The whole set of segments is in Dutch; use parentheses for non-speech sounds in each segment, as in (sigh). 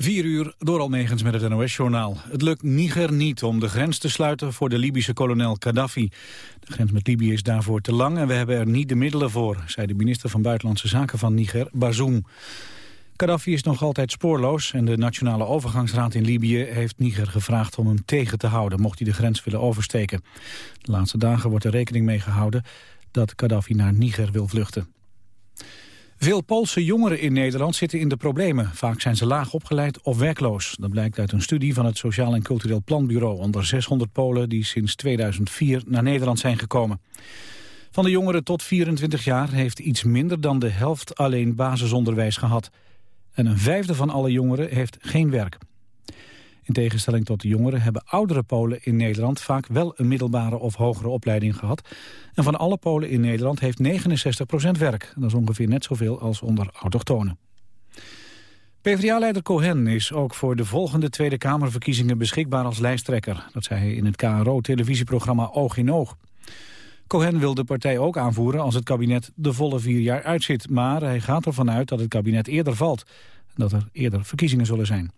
4 uur door Almegens met het NOS-journaal. Het lukt Niger niet om de grens te sluiten voor de Libische kolonel Gaddafi. De grens met Libië is daarvoor te lang en we hebben er niet de middelen voor... zei de minister van Buitenlandse Zaken van Niger, Bazoum. Gaddafi is nog altijd spoorloos en de Nationale Overgangsraad in Libië... heeft Niger gevraagd om hem tegen te houden, mocht hij de grens willen oversteken. De laatste dagen wordt er rekening mee gehouden dat Gaddafi naar Niger wil vluchten. Veel Poolse jongeren in Nederland zitten in de problemen. Vaak zijn ze laag opgeleid of werkloos. Dat blijkt uit een studie van het Sociaal en Cultureel Planbureau... onder 600 Polen die sinds 2004 naar Nederland zijn gekomen. Van de jongeren tot 24 jaar heeft iets minder dan de helft alleen basisonderwijs gehad. En een vijfde van alle jongeren heeft geen werk. In tegenstelling tot de jongeren hebben oudere Polen in Nederland vaak wel een middelbare of hogere opleiding gehad. En van alle Polen in Nederland heeft 69% werk. Dat is ongeveer net zoveel als onder autochtonen. PvdA-leider Cohen is ook voor de volgende Tweede Kamerverkiezingen beschikbaar als lijsttrekker. Dat zei hij in het KRO-televisieprogramma Oog in Oog. Cohen wil de partij ook aanvoeren als het kabinet de volle vier jaar uitzit. Maar hij gaat ervan uit dat het kabinet eerder valt dat er eerder verkiezingen zullen zijn.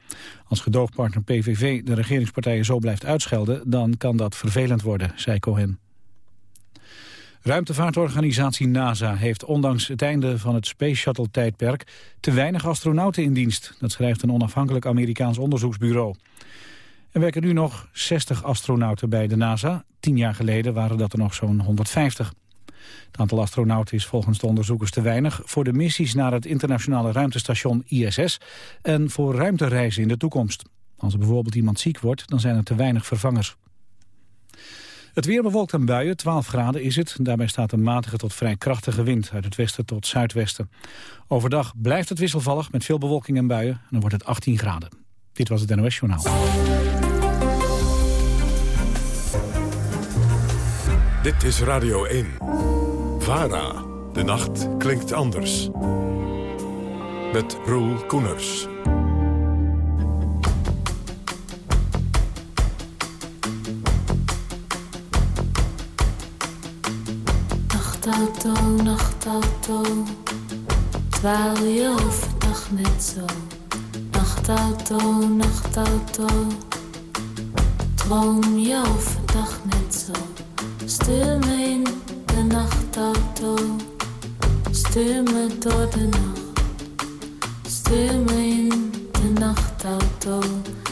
Als gedoogpartner PVV de regeringspartijen zo blijft uitschelden... dan kan dat vervelend worden, zei Cohen. Ruimtevaartorganisatie NASA heeft ondanks het einde van het Space Shuttle-tijdperk... te weinig astronauten in dienst. Dat schrijft een onafhankelijk Amerikaans onderzoeksbureau. Er werken nu nog 60 astronauten bij de NASA. Tien jaar geleden waren dat er nog zo'n 150. Het aantal astronauten is volgens de onderzoekers te weinig... voor de missies naar het internationale ruimtestation ISS... en voor ruimtereizen in de toekomst. Als er bijvoorbeeld iemand ziek wordt, dan zijn er te weinig vervangers. Het weer bewolkt aan buien, 12 graden is het. Daarbij staat een matige tot vrij krachtige wind uit het westen tot zuidwesten. Overdag blijft het wisselvallig met veel bewolking en buien. En dan wordt het 18 graden. Dit was het NOS Journaal. Dit is Radio 1. De nacht klinkt anders. Met Roel Koeners. Nachtauto, nachtauto. Dwaal je overdag net zo. Nachtauto, nachtauto. Droom je overdag net zo. Stuur me in de nachtauto. Stuur me door de nacht. Stuur me in de nachtauto.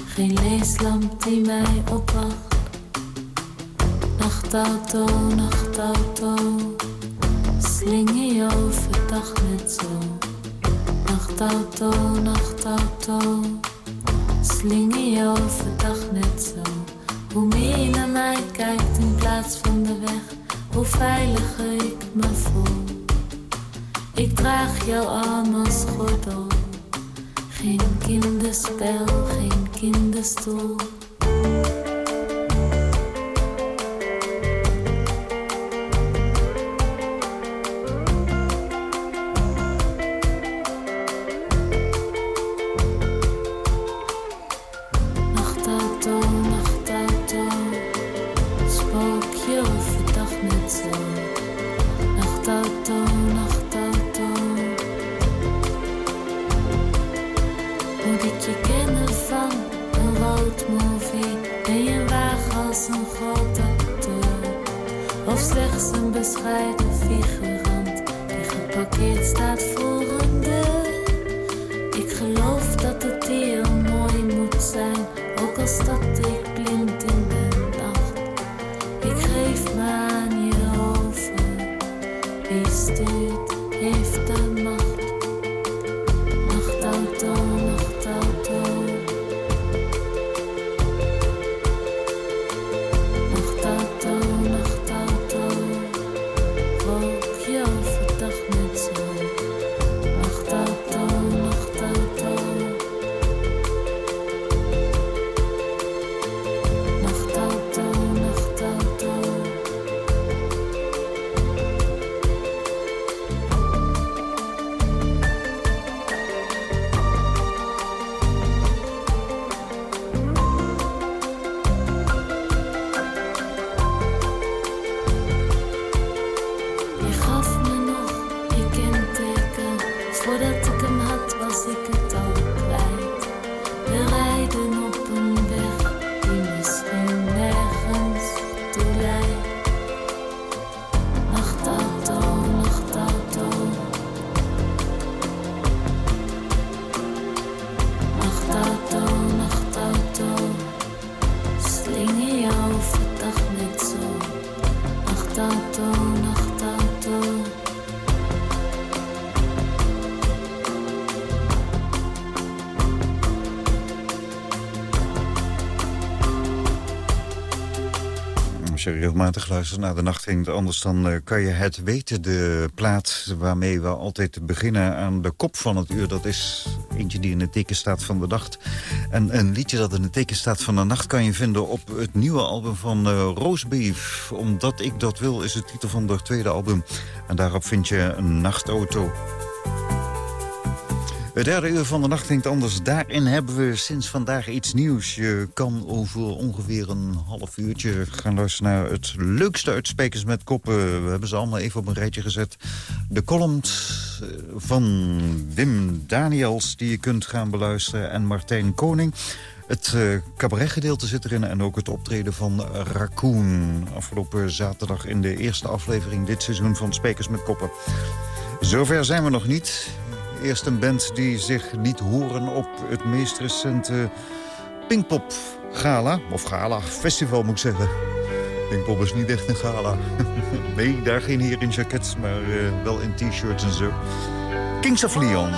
Geen leeslamp die mij opwacht. Nachtauto, nachtauto. Slinger je overdag net zo. Nachtauto, nachtauto. Slinger je overdag net zo. Hoe meer je naar mij kijkt in plaats van de weg hoe veiliger ik me voel. Ik draag jouw arm als gordel. Geen kinderspel, geen kinderstoel. Moet ik je kennen van een road movie? Ben je waag als een grote acteur? Of slechts een bescheiden figurant die geparkeerd staat voor een deur? Ik geloof dat het hier mooi moet zijn, ook als dat ik. Regelmatig luistert naar de nacht anders... dan uh, kan je het weten. De plaat waarmee we altijd beginnen aan de kop van het uur... dat is eentje die in het teken staat van de nacht. En een liedje dat in het teken staat van de nacht... kan je vinden op het nieuwe album van uh, Roosbeef. Omdat ik dat wil is de titel van de tweede album. En daarop vind je een nachtauto. Het derde uur van de nacht klinkt anders. Daarin hebben we sinds vandaag iets nieuws. Je kan over ongeveer een half uurtje gaan luisteren naar het leukste uit met Koppen. We hebben ze allemaal even op een rijtje gezet. De column eh, van Wim Daniels die je kunt gaan beluisteren. En Martijn Koning. Het uh, cabaretgedeelte zit erin en ook het optreden van Raccoon. Afgelopen zaterdag in de eerste aflevering dit seizoen van Spekers met Koppen. Zover zijn we nog niet. Eerst een band die zich liet horen op het meest recente Pinkpop Gala. Of Gala, festival moet ik zeggen. Pinkpop is niet echt een gala. (laughs) nee, daar geen hier in jackets, maar uh, wel in t-shirts en zo. Kings of Leon.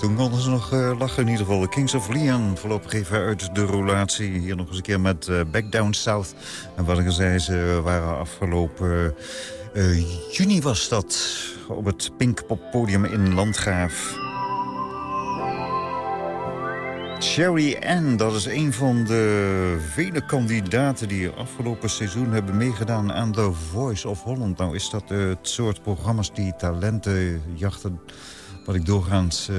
Toen konden ze nog uh, lachen in ieder geval. Kings of Leon voorlopig even uit de roulatie. Hier nog eens een keer met uh, Back Down South. En wat ik al zei, ze waren afgelopen juni was dat op het Pinkpop podium in Landgraaf. Sherry Ann, dat is een van de vele kandidaten... die afgelopen seizoen hebben meegedaan aan The Voice of Holland. Nou is dat het soort programma's die talenten jachten... wat ik doorgaans uh,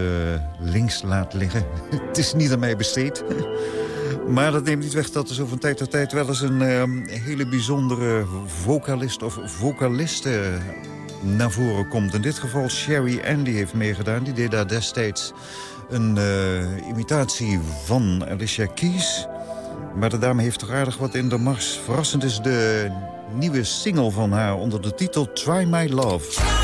links laat liggen. (laughs) het is niet aan mij besteed. (laughs) maar dat neemt niet weg dat er zo van tijd tot tijd... wel eens een uh, hele bijzondere vocalist of vocaliste naar voren komt. In dit geval Sherry Ann die heeft meegedaan. Die deed daar destijds een uh, imitatie van Alicia Keys. Maar de dame heeft toch aardig wat in de mars. Verrassend is de nieuwe single van haar onder de titel Try My Love.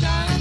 shine.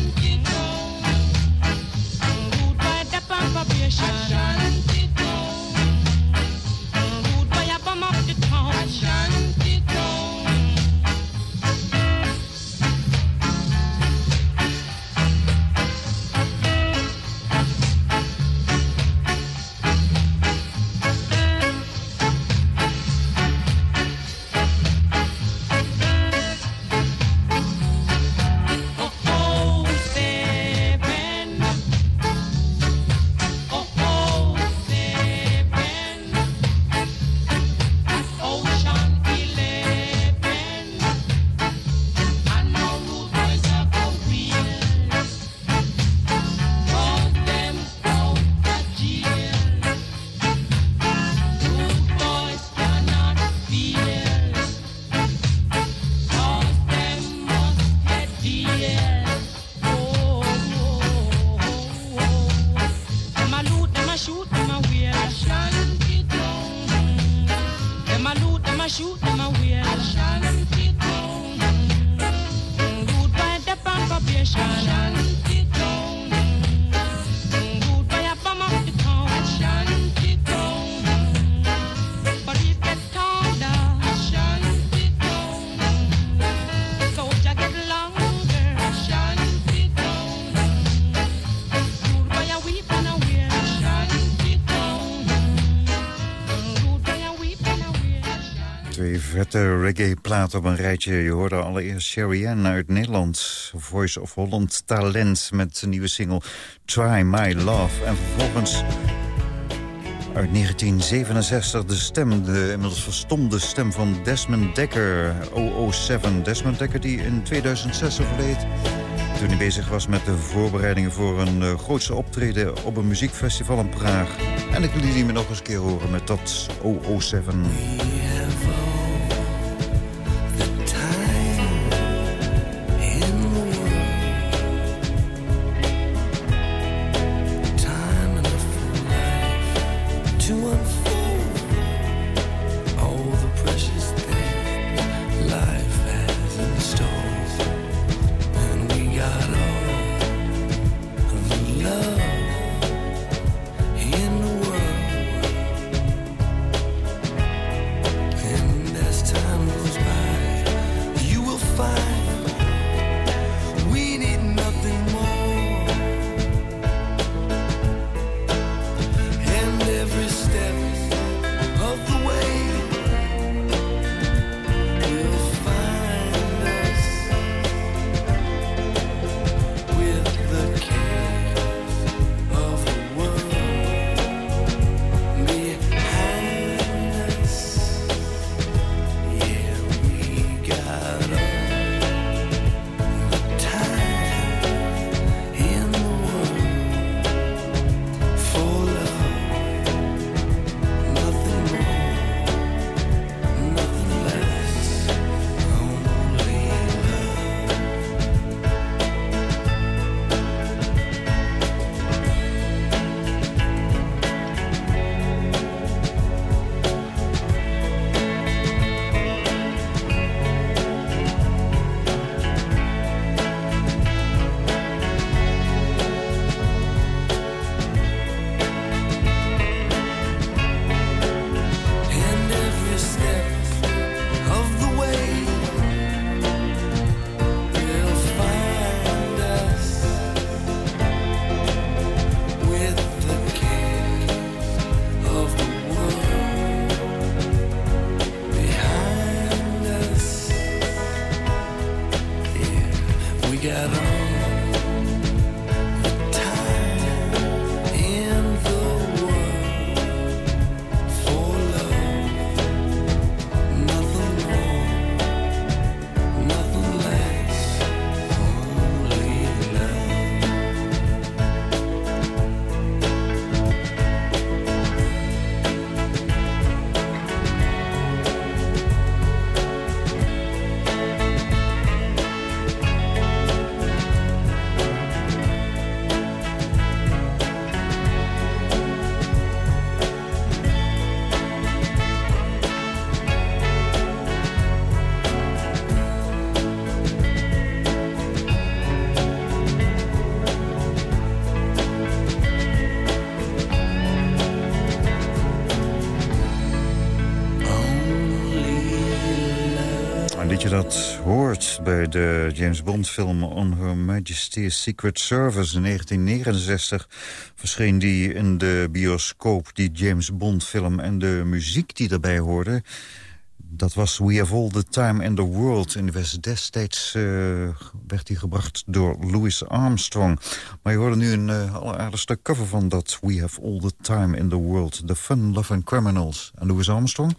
Reggae-plaat op een rijtje. Je hoorde allereerst Sherry Ann uit Nederland. Voice of Holland Talent met zijn nieuwe single Try My Love. En vervolgens uit 1967 de stem, de inmiddels verstomde stem van Desmond Dekker. 007 Desmond Dekker die in 2006 overleed. Toen hij bezig was met de voorbereidingen voor een uh, grootste optreden op een muziekfestival in Praag. En ik liet hem nog eens een keer horen met dat 007. Bij de James Bond film On Her Majesty's Secret Service in 1969 verscheen die in de bioscoop, die James Bond film en de muziek die daarbij hoorde. Dat was We Have All the Time in the World. En die destijds uh, werd die gebracht door Louis Armstrong. Maar je hoorde nu een uh, alleraardigste cover van dat We Have All the Time in the World. The Fun Loving Criminals. En Louis Armstrong?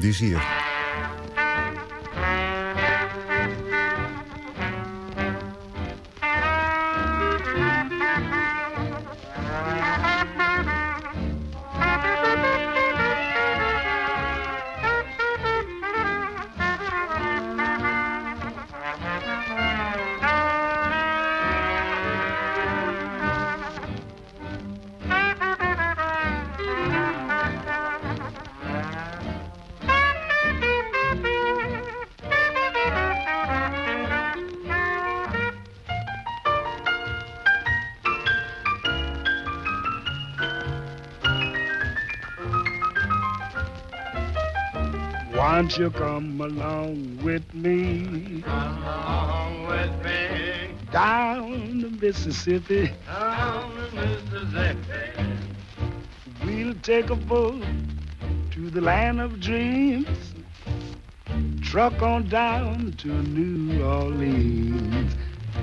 Die hier. Won't you come along with me? Come along with me. Down the Mississippi. Down the Mississippi. We'll take a boat to the land of dreams. Truck on down to New Orleans.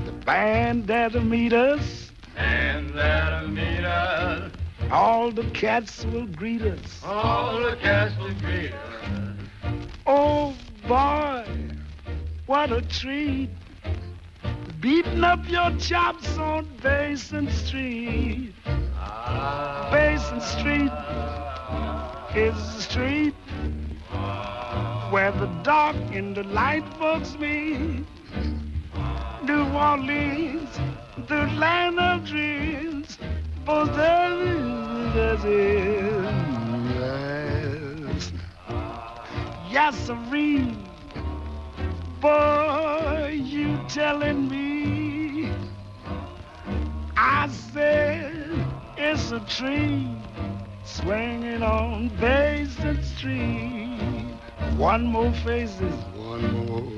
The band that'll meet us. And that'll meet us. All the cats will greet us. All the cats will greet us. Boy, what a treat. Beating up your chops on Basin Street. Basin Street is the street where the dark and the light folks meet. New Orleans, the land of dreams. For is Yes, sirree. Boy, you telling me. I said it's a tree swinging on Basin Street. One more face is one more.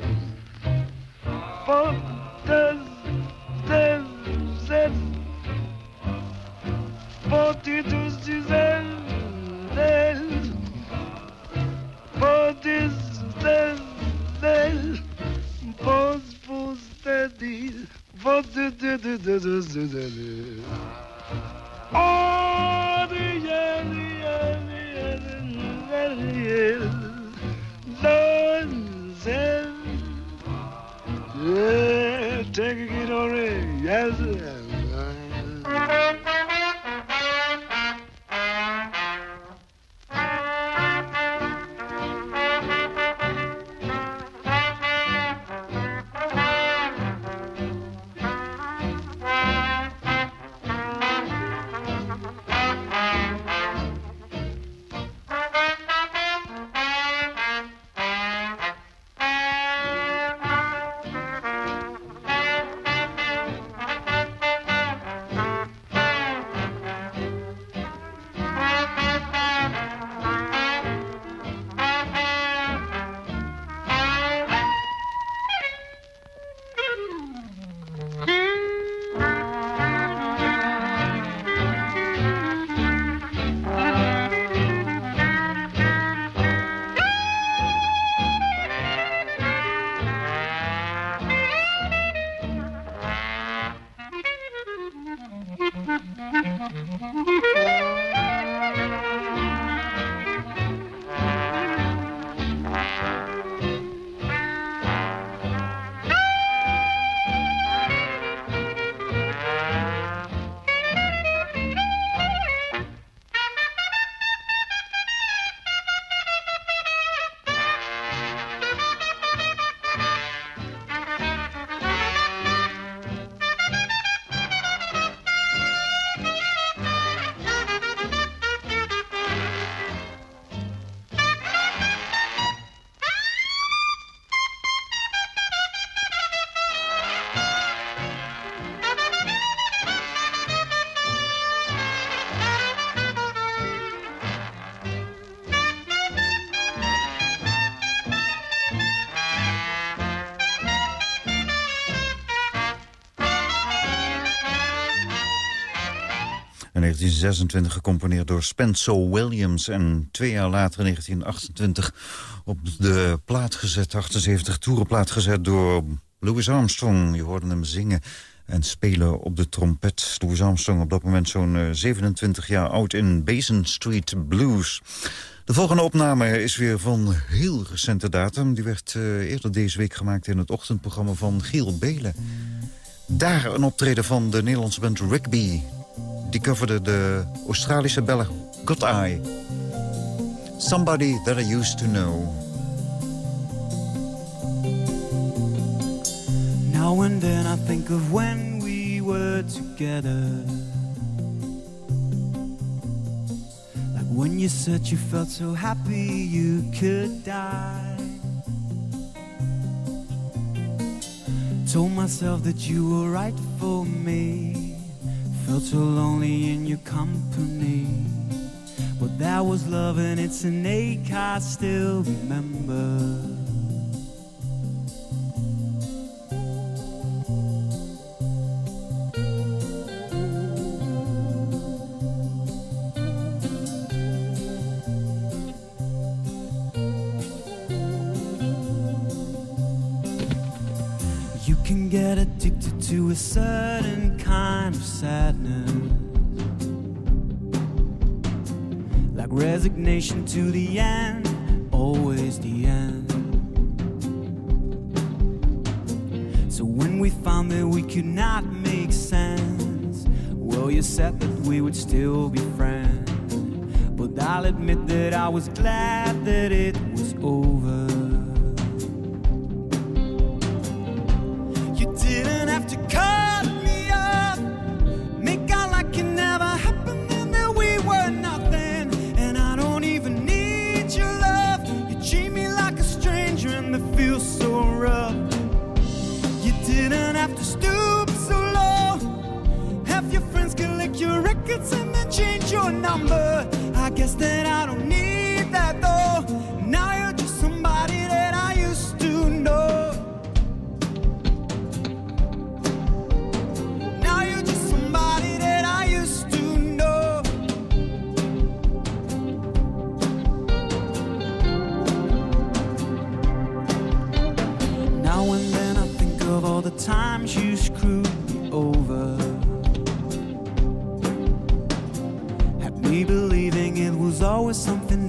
For 1926 gecomponeerd door Spencer Williams. En twee jaar later, in 1928, op de plaat gezet, 78 toerenplaat gezet door Louis Armstrong. Je hoorde hem zingen en spelen op de trompet. Louis Armstrong op dat moment zo'n 27 jaar oud in Basin Street Blues. De volgende opname is weer van heel recente datum. Die werd uh, eerder deze week gemaakt in het ochtendprogramma van Giel Belen. Daar een optreden van de Nederlandse band Rigby. Die coverde de Australische bellen God Eye. Somebody that I used to know. Now and then I think of when we were together. Like when you said you felt so happy you could die. Told myself that you were right for me. Felt so lonely in your company. But that was love and it's an ache I still remember. Was glad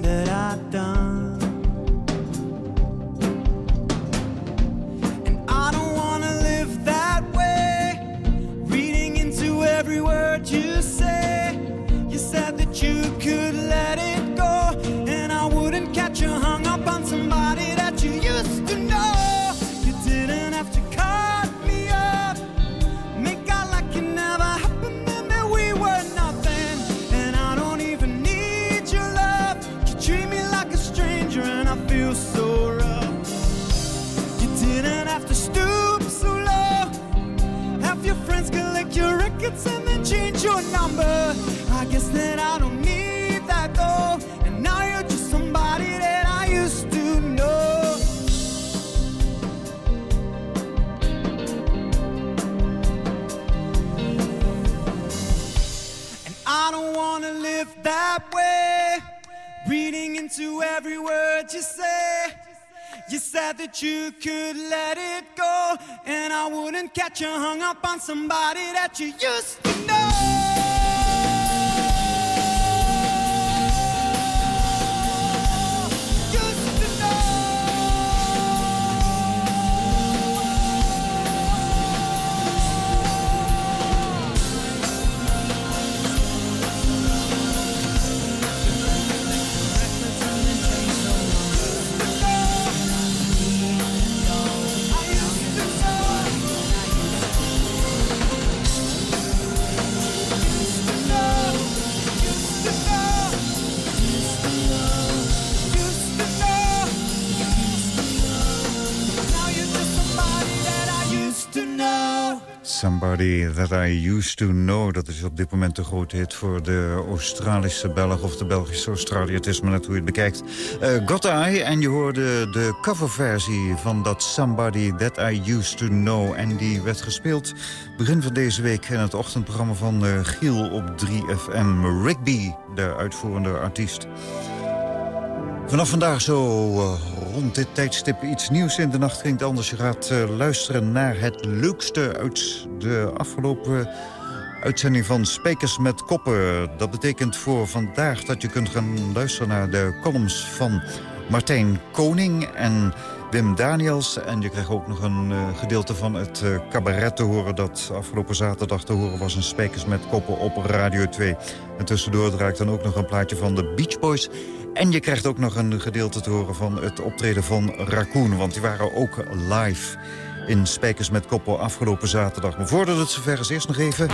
that I'd done. Number. I guess that I don't need that though. And now you're just somebody that I used to know. And I don't wanna live that way. Reading into every word you say. You said that you could let it go, and I wouldn't catch you hung up on somebody that you used to Somebody That I Used To Know. Dat is op dit moment de grote hit voor de Australische Belg... of de Belgische Australië. Het is maar net hoe je het bekijkt. Uh, Got I, en je hoorde de coverversie van dat Somebody That I Used To Know. En die werd gespeeld begin van deze week... in het ochtendprogramma van uh, Giel op 3FM. Rigby, de uitvoerende artiest. Vanaf vandaag zo uh, rond dit tijdstip iets nieuws in de nacht het anders. Je gaat uh, luisteren naar het leukste uit de afgelopen uitzending van Spekers met Koppen. Dat betekent voor vandaag dat je kunt gaan luisteren naar de columns van Martijn Koning en Wim Daniels. En je krijgt ook nog een uh, gedeelte van het uh, cabaret te horen... dat afgelopen zaterdag te horen was in Spekers met Koppen op Radio 2. En tussendoor draai ik dan ook nog een plaatje van de Beach Boys... En je krijgt ook nog een gedeelte te horen van het optreden van Raccoon. Want die waren ook live in Spijkers met Koppel afgelopen zaterdag. Maar voordat het zover is, eerst nog even...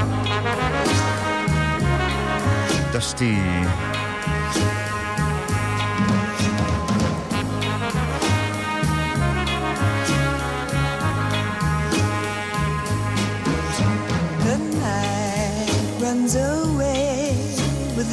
Dusty...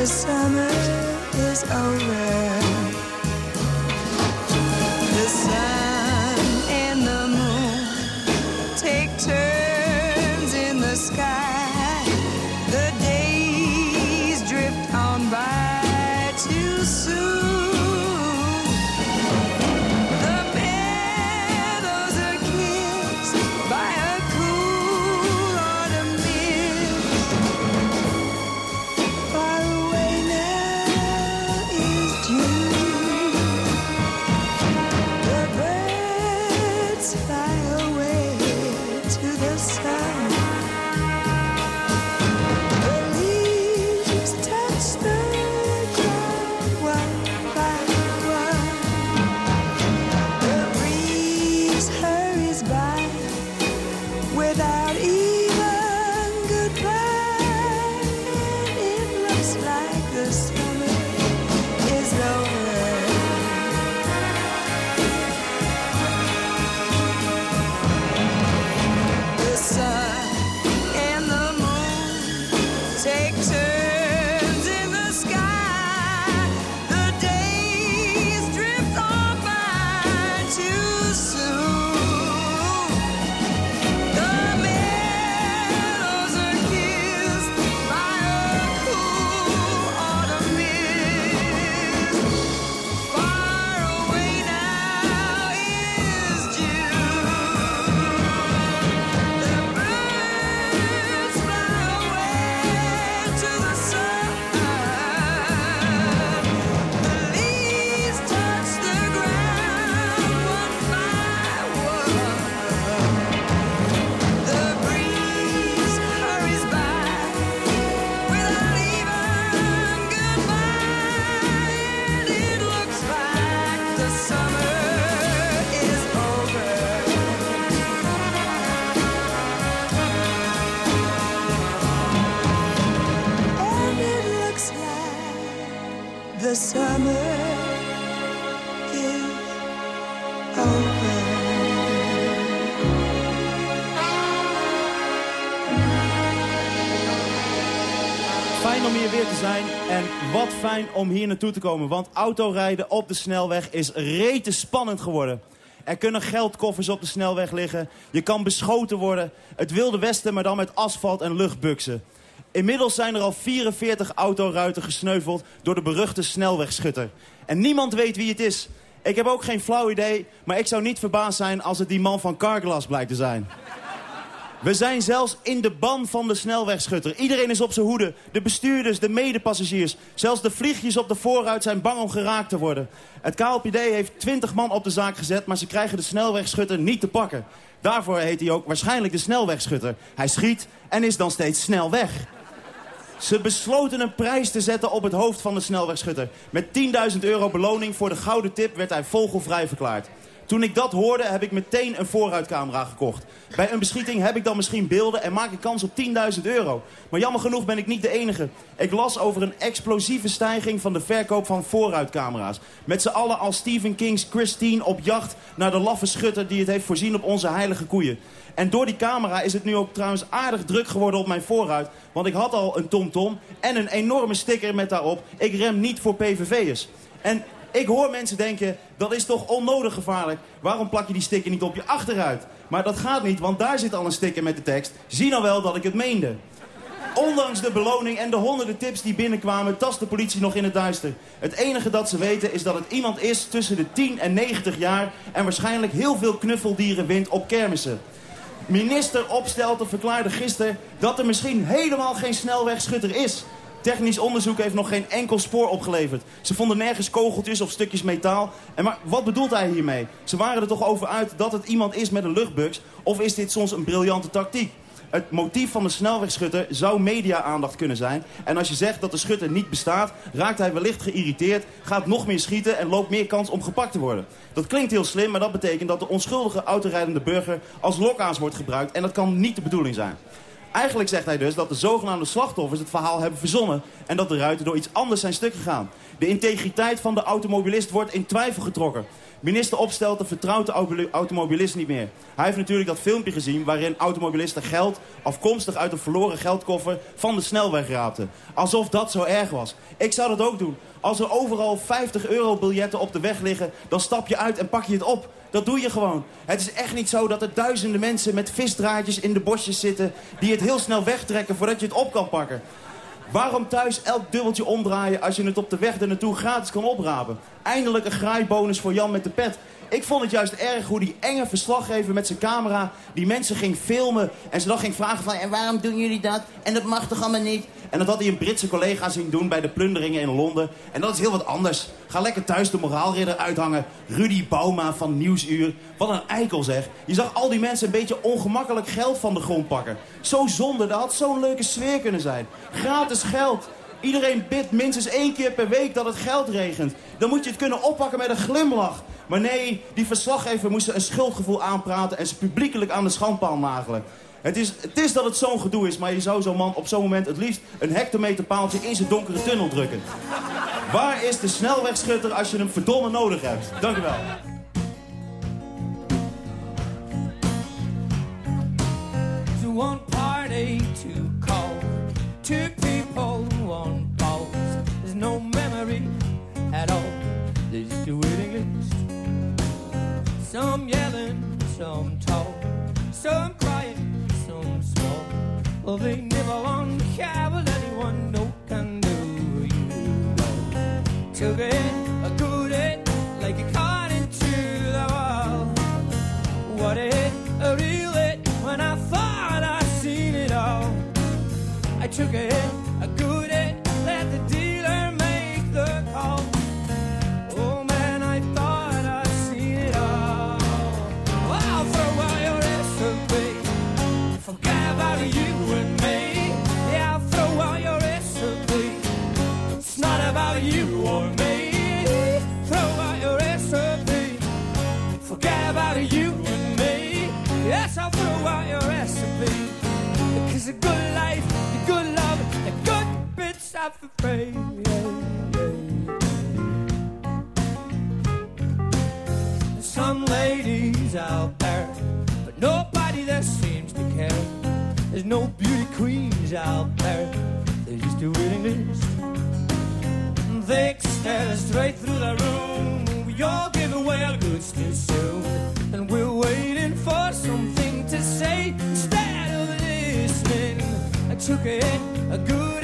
the summer is over. Wat fijn om hier naartoe te komen. Want autorijden op de snelweg is rete spannend geworden. Er kunnen geldkoffers op de snelweg liggen. Je kan beschoten worden. Het wilde westen, maar dan met asfalt en luchtbuksen. Inmiddels zijn er al 44 autoruiten gesneuveld door de beruchte snelwegschutter. En niemand weet wie het is. Ik heb ook geen flauw idee, maar ik zou niet verbaasd zijn als het die man van Carglass blijkt te zijn. We zijn zelfs in de ban van de snelwegschutter. Iedereen is op zijn hoede. De bestuurders, de medepassagiers. Zelfs de vliegjes op de voorruit zijn bang om geraakt te worden. Het KLPD heeft 20 man op de zaak gezet, maar ze krijgen de snelwegschutter niet te pakken. Daarvoor heet hij ook waarschijnlijk de snelwegschutter. Hij schiet en is dan steeds snel weg. Ze besloten een prijs te zetten op het hoofd van de snelwegschutter. Met 10.000 euro beloning voor de gouden tip werd hij vogelvrij verklaard. Toen ik dat hoorde, heb ik meteen een vooruitcamera gekocht. Bij een beschieting heb ik dan misschien beelden en maak ik kans op 10.000 euro. Maar jammer genoeg ben ik niet de enige. Ik las over een explosieve stijging van de verkoop van vooruitcamera's. Met z'n allen als Stephen King's Christine op jacht naar de laffe schutter die het heeft voorzien op onze heilige koeien. En door die camera is het nu ook trouwens aardig druk geworden op mijn voorruit. Want ik had al een TomTom en een enorme sticker met daarop... ik rem niet voor PVV'ers. En ik hoor mensen denken, dat is toch onnodig gevaarlijk. Waarom plak je die sticker niet op je achteruit? Maar dat gaat niet, want daar zit al een sticker met de tekst. Zie nou wel dat ik het meende. Ondanks de beloning en de honderden tips die binnenkwamen, tast de politie nog in het duister. Het enige dat ze weten is dat het iemand is tussen de 10 en 90 jaar... en waarschijnlijk heel veel knuffeldieren wint op kermissen. Minister Opstelten verklaarde gisteren dat er misschien helemaal geen snelwegschutter is. Technisch onderzoek heeft nog geen enkel spoor opgeleverd. Ze vonden nergens kogeltjes of stukjes metaal. En maar wat bedoelt hij hiermee? Ze waren er toch over uit dat het iemand is met een luchtbugs? Of is dit soms een briljante tactiek? Het motief van de snelwegschutter zou media-aandacht kunnen zijn. En als je zegt dat de schutter niet bestaat, raakt hij wellicht geïrriteerd, gaat nog meer schieten en loopt meer kans om gepakt te worden. Dat klinkt heel slim, maar dat betekent dat de onschuldige autorijdende burger als lokaas wordt gebruikt. En dat kan niet de bedoeling zijn. Eigenlijk zegt hij dus dat de zogenaamde slachtoffers het verhaal hebben verzonnen... en dat de ruiten door iets anders zijn stuk gegaan. De integriteit van de automobilist wordt in twijfel getrokken. Minister Opstelten vertrouwt de automobilist niet meer. Hij heeft natuurlijk dat filmpje gezien waarin automobilisten geld... afkomstig uit een verloren geldkoffer van de snelweg raapten. Alsof dat zo erg was. Ik zou dat ook doen. Als er overal 50 euro biljetten op de weg liggen... dan stap je uit en pak je het op. Dat doe je gewoon. Het is echt niet zo dat er duizenden mensen met visdraadjes in de bosjes zitten... die het heel snel wegtrekken voordat je het op kan pakken. Waarom thuis elk dubbeltje omdraaien als je het op de weg naartoe gratis kan oprapen? Eindelijk een graaibonus voor Jan met de pet. Ik vond het juist erg hoe die enge verslaggever met zijn camera die mensen ging filmen. En ze dan ging vragen van, en waarom doen jullie dat? En dat mag toch allemaal niet? En dat had hij een Britse collega zien doen bij de plunderingen in Londen. En dat is heel wat anders. Ga lekker thuis de moraalridder uithangen. Rudy Bauma van Nieuwsuur. Wat een eikel zeg. Je zag al die mensen een beetje ongemakkelijk geld van de grond pakken. Zo zonde, dat had zo'n leuke sfeer kunnen zijn. Gratis geld. Iedereen bidt minstens één keer per week dat het geld regent. Dan moet je het kunnen oppakken met een glimlach. Maar nee, die verslaggever moest een schuldgevoel aanpraten... en ze publiekelijk aan de schandpaal nagelen. Het is, het is dat het zo'n gedoe is, maar je zou zo'n man op zo'n moment het liefst een hectometerpaaltje in zijn donkere tunnel drukken. Waar is de snelwegschutter als je hem verdomme nodig hebt? Dank u wel. one party to call, two people, one. There's no memory at all. Some yelling, some talk, some. They never want to have anyone no can do. You took it, a good it, like a into the wall. What it, a real it, when I thought I seen it all. I took it, bits are for. There's some ladies out there, but nobody that seems to care. There's no beauty queens out there, there's just waiting list. They stare straight through the room. We all give away our goods too soon, and we're waiting for something to say instead of listening. I took it, a good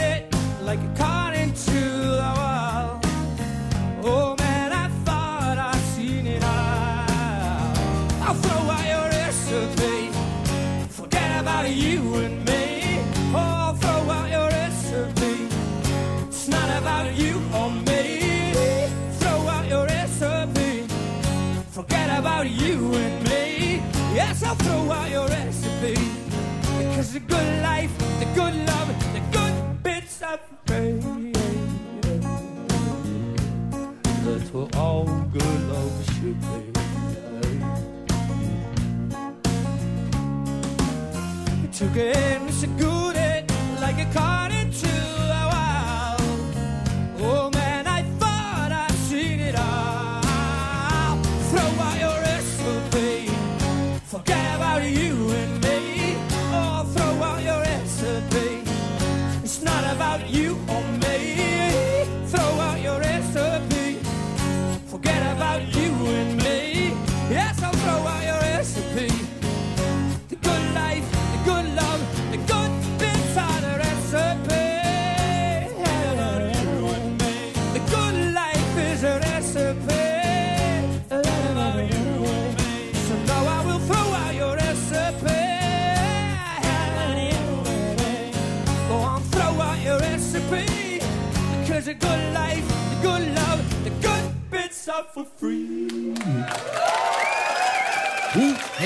I'll throw out your recipe. Because the good life, the good love, the good bits of free. That's what all good love should be. Took it,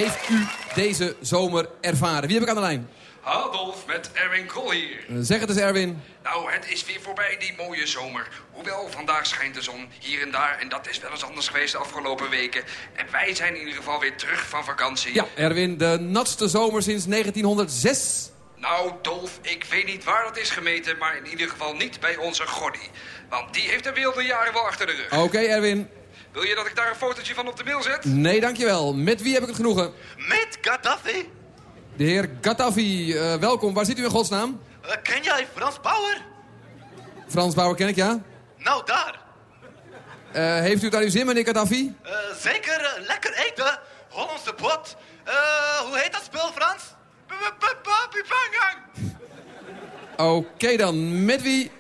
heeft u deze zomer ervaren? Wie heb ik aan de lijn? Adolf met Erwin Krol hier. Eh, Zeg het eens, Erwin. Nou, het is weer voorbij, die mooie zomer. Hoewel, vandaag schijnt de zon hier en daar... en dat is wel eens anders geweest de afgelopen weken. En wij zijn in ieder geval weer terug van vakantie. Ja, Erwin, de natste zomer sinds 1906. Nou, Dolf, ik weet niet waar dat is gemeten... maar in ieder geval niet bij onze Gordy. Want die heeft de wilde jaren wel achter de rug. Oké, Erwin. Wil je dat ik daar een fotootje van op de mail zet? Nee, dankjewel. Met wie heb ik het genoegen? Met Gaddafi? De heer Gaddafi. Eh, welkom. Waar zit u in godsnaam? Uh, ken jij Frans Bauer? Frans Bauer ken ik, ja. Nou, daar. Eh, heeft u daar uw zin, meneer Gaddafi? Uh, zeker, uh, lekker eten. Hollandse bot. Uh, hoe heet dat spul, Frans? Oké dan. Met wie?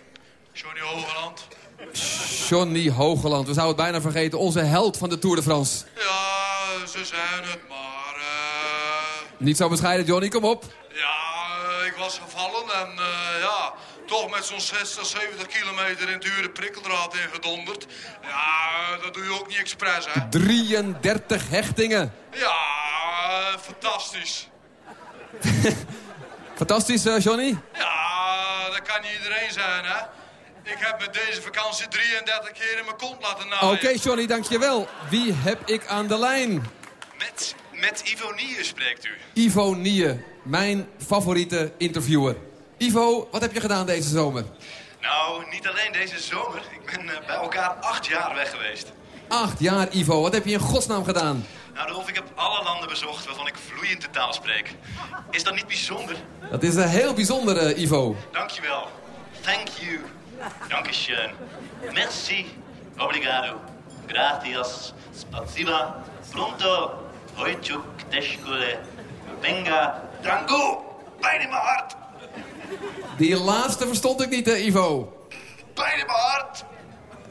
Johnny Hogeland. Johnny Hogeland. We zouden het bijna vergeten. Onze held van de Tour de France. Ja, ze zijn het, maar... Niet zo bescheiden, Johnny. Kom op. Ja, ik was gevallen en uh, ja, toch met zo'n 60, 70 kilometer in dure prikkeldraad ingedonderd. Ja, dat doe je ook niet expres, hè. 33 hechtingen. Ja, fantastisch. (laughs) fantastisch, Johnny? Ja, dat kan niet iedereen zijn, hè. Ik heb met deze vakantie 33 keer in mijn kont laten naaien. Oké, okay, Johnny, dankjewel. Wie heb ik aan de lijn? Met, met Ivo Nieën spreekt u. Ivo Nieën, mijn favoriete interviewer. Ivo, wat heb je gedaan deze zomer? Nou, niet alleen deze zomer. Ik ben uh, bij elkaar acht jaar weg geweest. Acht jaar, Ivo. Wat heb je in godsnaam gedaan? Nou, Rolf, ik heb alle landen bezocht waarvan ik vloeiend de taal spreek. Is dat niet bijzonder? Dat is uh, heel bijzonder, uh, Ivo. Dankjewel. Thank you. Dankeschön. Merci. Obrigado. Gracias. Spasiba. Pronto. Hojtjuk. Teshkule. Venga. Drango. Pijn in mijn hart. Die laatste verstond ik niet, hè, Ivo. Pijn in mijn hart.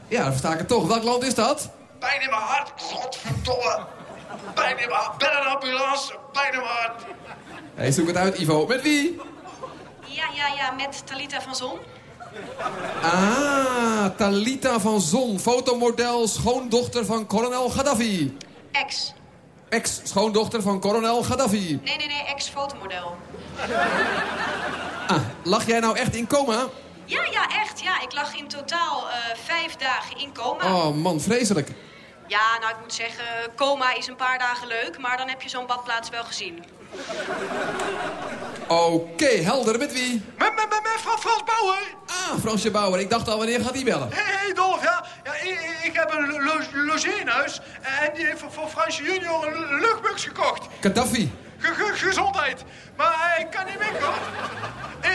Ja, dan versta ik het toch. Welk land is dat? Pijn in mijn hart. Godverdomme. Pijn in mijn hart. Ben een ambulance. Pijn in mijn hart. Hey, zoek het uit, Ivo. Met wie? Ja, ja, ja, met Talita van Zon. Ah, Talita van Zon, fotomodel, schoondochter van kolonel Gaddafi. Ex. Ex-schoondochter van kolonel Gaddafi. Nee, nee, nee, ex-fotomodel. Ah, lag jij nou echt in coma? Ja, ja, echt. Ja, ik lag in totaal uh, vijf dagen in coma. Oh man, vreselijk. Ja, nou, ik moet zeggen, coma is een paar dagen leuk, maar dan heb je zo'n badplaats wel gezien. Oké, okay, helder. Met wie? Met, met, met, met Frans Bauer. Ah, Fransje Bauer. Ik dacht al, wanneer gaat hij bellen? Hé, hey, hey, Dolf, ja. ja ik, ik heb een lo logé in huis. En die heeft voor, voor Fransje junior een luchtbuks gekocht. Gaddafi. Gezondheid. Maar hij kan niet weg, hoor.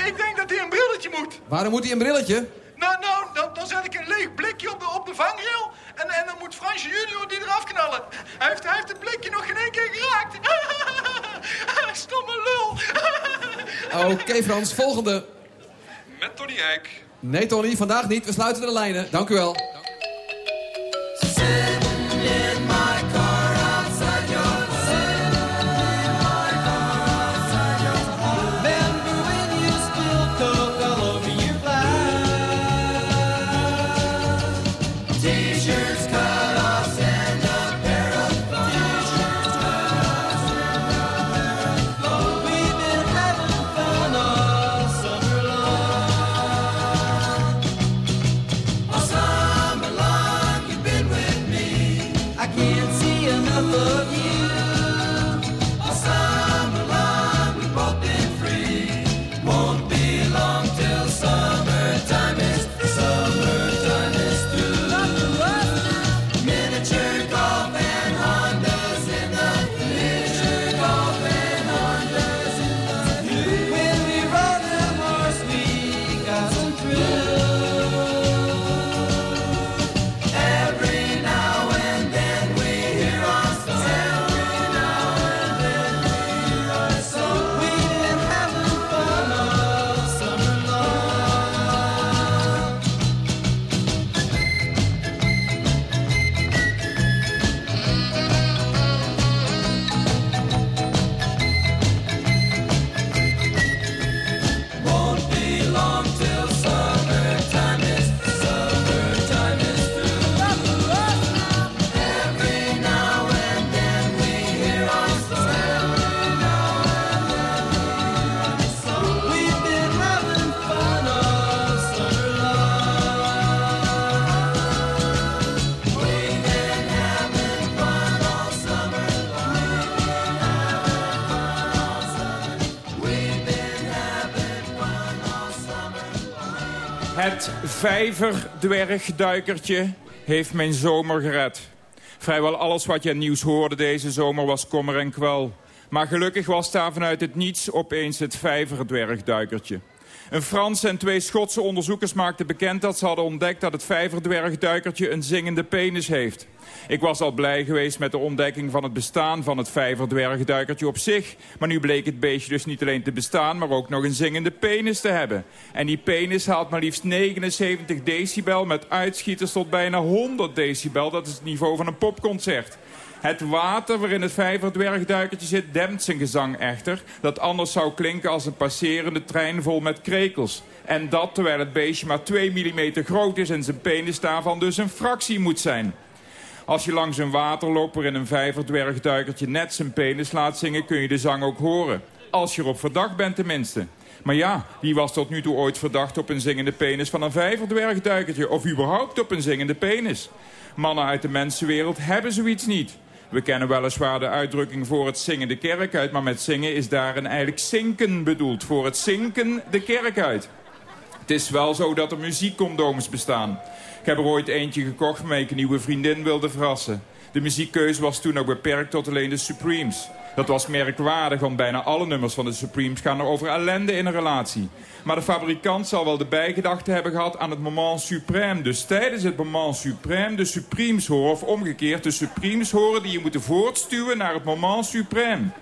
Ik denk dat hij een brilletje moet. Waarom moet hij een brilletje? Nou, nou, dan, dan zet ik een leeg blikje op de, op de vangrail. En, en dan moet Fransje junior die eraf knallen. Hij heeft, hij heeft het blikje nog geen één keer geraakt. (laughs) Stomme lul. (laughs) Oké, okay, Frans. Volgende. Met Tony Eijk. Nee, Tony. Vandaag niet. We sluiten de lijnen. Dank u wel. Het vijverdwergduikertje heeft mijn zomer gered. Vrijwel alles wat je nieuws hoorde deze zomer was kommer en kwel. Maar gelukkig was daar vanuit het niets opeens het vijverdwergduikertje. Een Franse en twee Schotse onderzoekers maakten bekend dat ze hadden ontdekt dat het vijverdwergduikertje een zingende penis heeft. Ik was al blij geweest met de ontdekking van het bestaan van het vijverdwergduikertje op zich. Maar nu bleek het beestje dus niet alleen te bestaan, maar ook nog een zingende penis te hebben. En die penis haalt maar liefst 79 decibel met uitschieters tot bijna 100 decibel. Dat is het niveau van een popconcert. Het water waarin het vijverdwergduikertje zit dempt zijn gezang echter. Dat anders zou klinken als een passerende trein vol met krekels. En dat terwijl het beestje maar 2 mm groot is en zijn penis daarvan dus een fractie moet zijn. Als je langs een water loopt waarin een vijverdwergduikertje net zijn penis laat zingen... kun je de zang ook horen. Als je erop verdacht bent tenminste. Maar ja, wie was tot nu toe ooit verdacht op een zingende penis van een vijverdwergduikertje? Of überhaupt op een zingende penis? Mannen uit de mensenwereld hebben zoiets niet. We kennen weliswaar de uitdrukking voor het zingen de kerk uit... maar met zingen is daar een eigenlijk zinken bedoeld. Voor het zinken de kerk uit. Het is wel zo dat er muziekcondooms bestaan. Ik heb er ooit eentje gekocht waarmee ik een nieuwe vriendin wilde verrassen. De muziekkeuze was toen ook beperkt tot alleen de Supremes. Dat was merkwaardig, want bijna alle nummers van de Supremes gaan er over ellende in een relatie. Maar de fabrikant zal wel de bijgedachte hebben gehad aan het moment suprême. Dus tijdens het moment suprême de Supremes horen, of omgekeerd de Supremes horen die je moeten voortstuwen naar het moment suprême.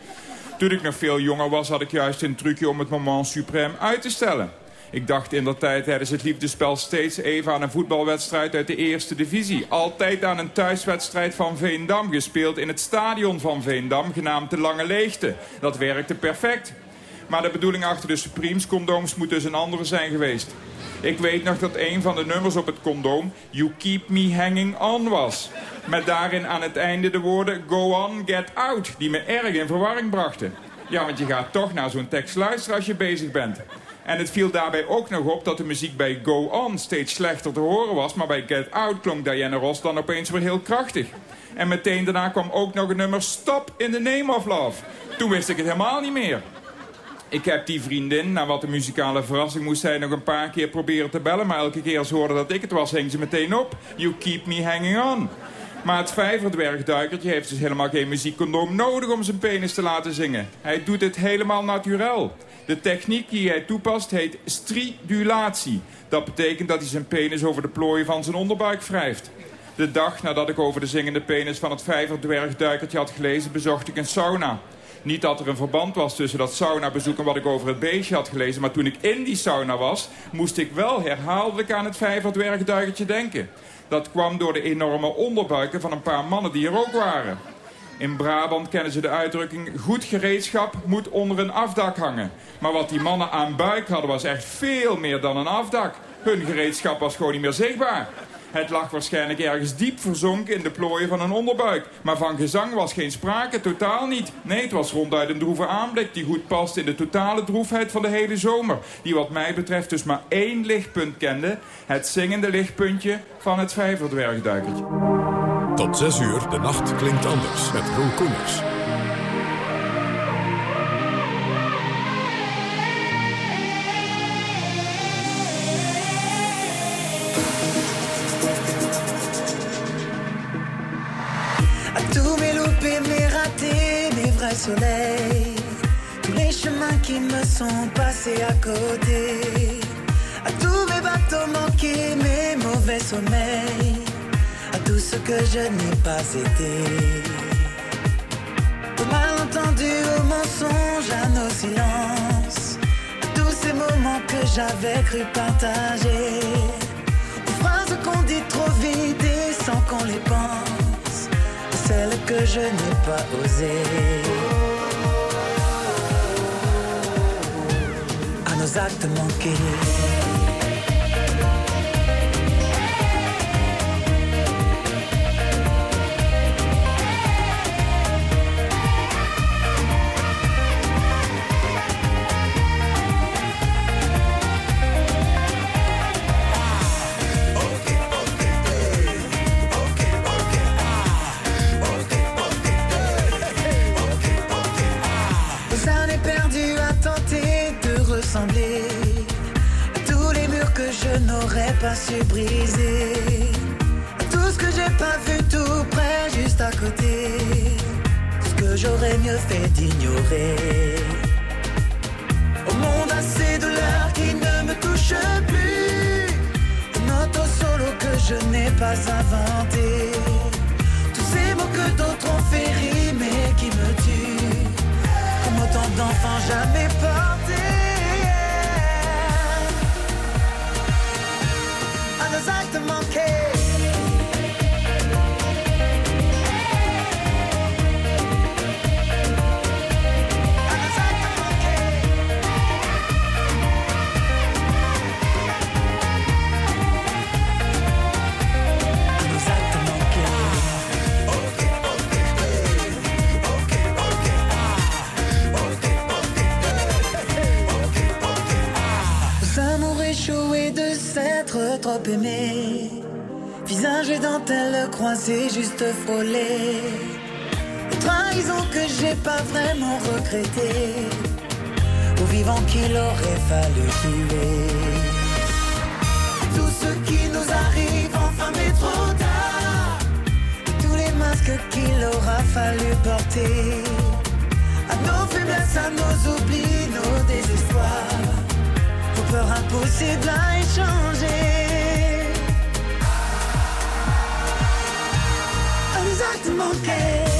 Toen ik nog veel jonger was, had ik juist een trucje om het moment suprême uit te stellen. Ik dacht in dat tijd tijdens het liefdespel steeds even aan een voetbalwedstrijd uit de eerste divisie. Altijd aan een thuiswedstrijd van Veendam, gespeeld in het stadion van Veendam, genaamd de Lange Leegte. Dat werkte perfect. Maar de bedoeling achter de Supremes condooms moet dus een andere zijn geweest. Ik weet nog dat een van de nummers op het condoom You Keep Me Hanging On was. Met daarin aan het einde de woorden Go On, Get Out, die me erg in verwarring brachten. Ja, want je gaat toch naar zo'n tekst luisteren als je bezig bent. En het viel daarbij ook nog op dat de muziek bij Go On steeds slechter te horen was... maar bij Get Out klonk Diana Ross dan opeens weer heel krachtig. En meteen daarna kwam ook nog een nummer Stop in the Name of Love. Toen wist ik het helemaal niet meer. Ik heb die vriendin, na wat de muzikale verrassing moest zijn... nog een paar keer proberen te bellen, maar elke keer als ze hoorde dat ik het was... hing ze meteen op. You keep me hanging on. Maar het vijverdwergduikertje heeft dus helemaal geen muziekcondoom nodig om zijn penis te laten zingen. Hij doet het helemaal naturel. De techniek die hij toepast heet stridulatie. Dat betekent dat hij zijn penis over de plooien van zijn onderbuik wrijft. De dag nadat ik over de zingende penis van het vijverdwergduikertje had gelezen... bezocht ik een sauna. Niet dat er een verband was tussen dat sauna-bezoek en wat ik over het beestje had gelezen... maar toen ik in die sauna was, moest ik wel herhaaldelijk aan het vijverdwergduikertje denken. Dat kwam door de enorme onderbuiken van een paar mannen die er ook waren. In Brabant kennen ze de uitdrukking... goed gereedschap moet onder een afdak hangen. Maar wat die mannen aan buik hadden was echt veel meer dan een afdak. Hun gereedschap was gewoon niet meer zichtbaar. Het lag waarschijnlijk ergens diep verzonken in de plooien van een onderbuik. Maar van gezang was geen sprake, totaal niet. Nee, het was ronduit een droeve aanblik die goed past in de totale droefheid van de hele zomer. Die wat mij betreft dus maar één lichtpunt kende. Het zingende lichtpuntje van het vijverdwergduikertje. Tot 6 uur, de nacht klinkt anders met Roel. Tous les chemins qui me sont passés à côté. À tous mes bateaux manqués, mes mauvais sommeils. À tout ce que je n'ai pas été. Aux malentendus, aux mensonges, à nos silences. À tous ces moments que j'avais cru partager. Aux phrases qu'on dit trop vite et sans qu'on les pense. Celles que je n'ai pas osées. À nos actes manqués. j'ai brisé. Croisée, juste frôlé. Trahison que j'ai pas vraiment regretté. Au vivant qu'il aurait fallu tuer. Tout ce qui nous arrive enfin mais trop tard. Tous les masques qu'il aura fallu porter. À nos faiblesses, à nos oublis, nos désespoirs. Aux peurs impossibles à échanger. À nos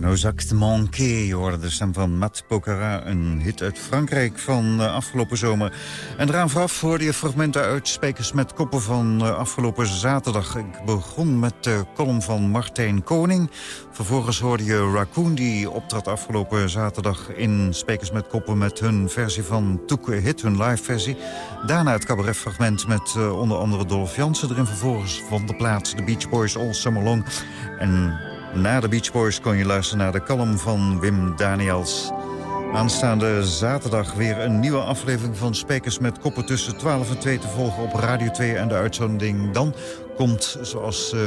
nos actes manqués, je hoorde de stem van Matt Pocara, een hit uit Frankrijk van uh, afgelopen zomer. En eraan vooraf hoorde je fragmenten uit Spekers met Koppen van uh, afgelopen zaterdag. Ik begon met de column van Martijn Koning. Vervolgens hoorde je Raccoon, die optrad afgelopen zaterdag in Spekers met Koppen... met hun versie van Toeke Hit, hun live versie. Daarna het cabaretfragment met uh, onder andere Dolph Jansen erin. Vervolgens van de plaats de Beach Boys All Summer Long. En na de Beach Boys kon je luisteren naar de column van Wim Daniels. Aanstaande zaterdag weer een nieuwe aflevering van Spekers met Koppen tussen 12 en 2 te volgen op Radio 2. En de uitzending dan komt zoals uh,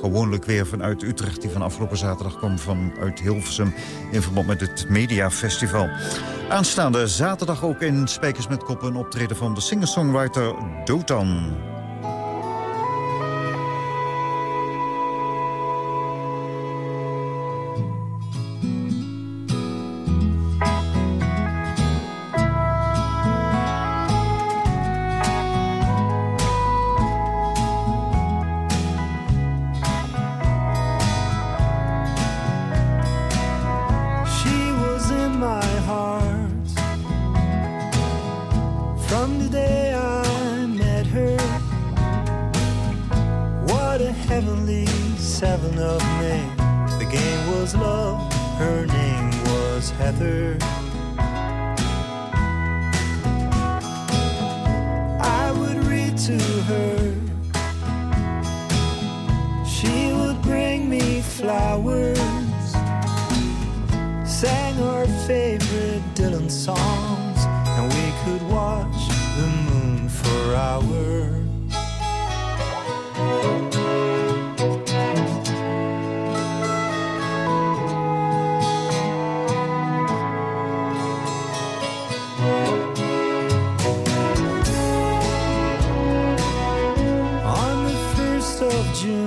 gewoonlijk weer vanuit Utrecht... die van afgelopen zaterdag kwam vanuit Hilversum in verband met het Mediafestival. Aanstaande zaterdag ook in Spekers met Koppen een optreden van de singer-songwriter Dotan. June.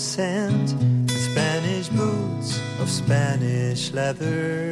Send, Spanish boots of Spanish leather.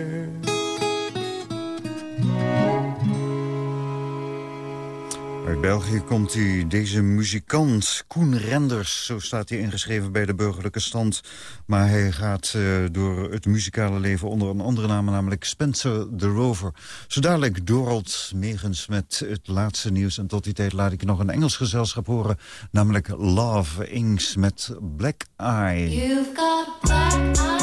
België komt hij, deze muzikant, Koen Renders. Zo staat hij ingeschreven bij de burgerlijke stand. Maar hij gaat uh, door het muzikale leven onder een andere naam... namelijk Spencer the Rover. Zo dadelijk Dorald Megens met het laatste nieuws. En tot die tijd laat ik nog een Engels gezelschap horen... namelijk Love Inks met Black Eye. You've got black eye.